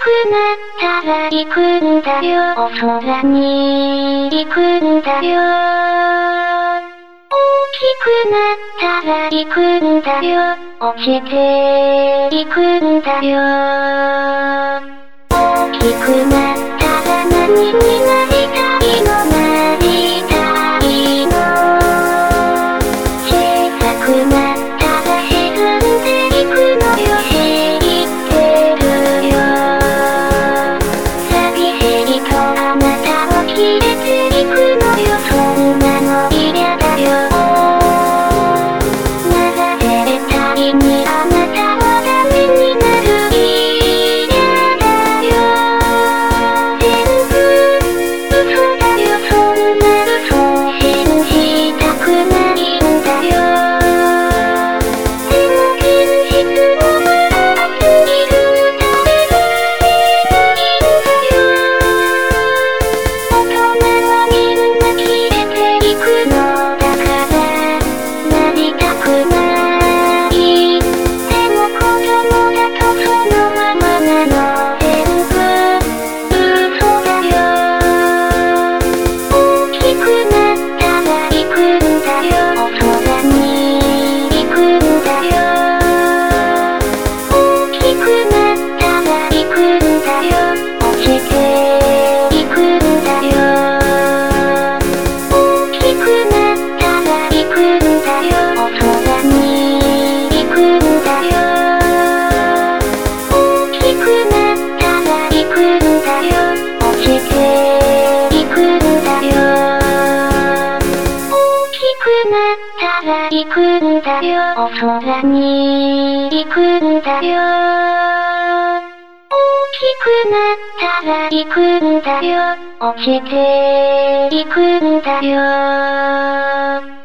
くなったら行くんだよ。お空に行くんだよ大きくなったら行くんだよ。落ちて行くんだよ。大きくなったらら行くんだよお空に行くんだよ。大きくなったら行くんだよ。落ちて行くんだよ。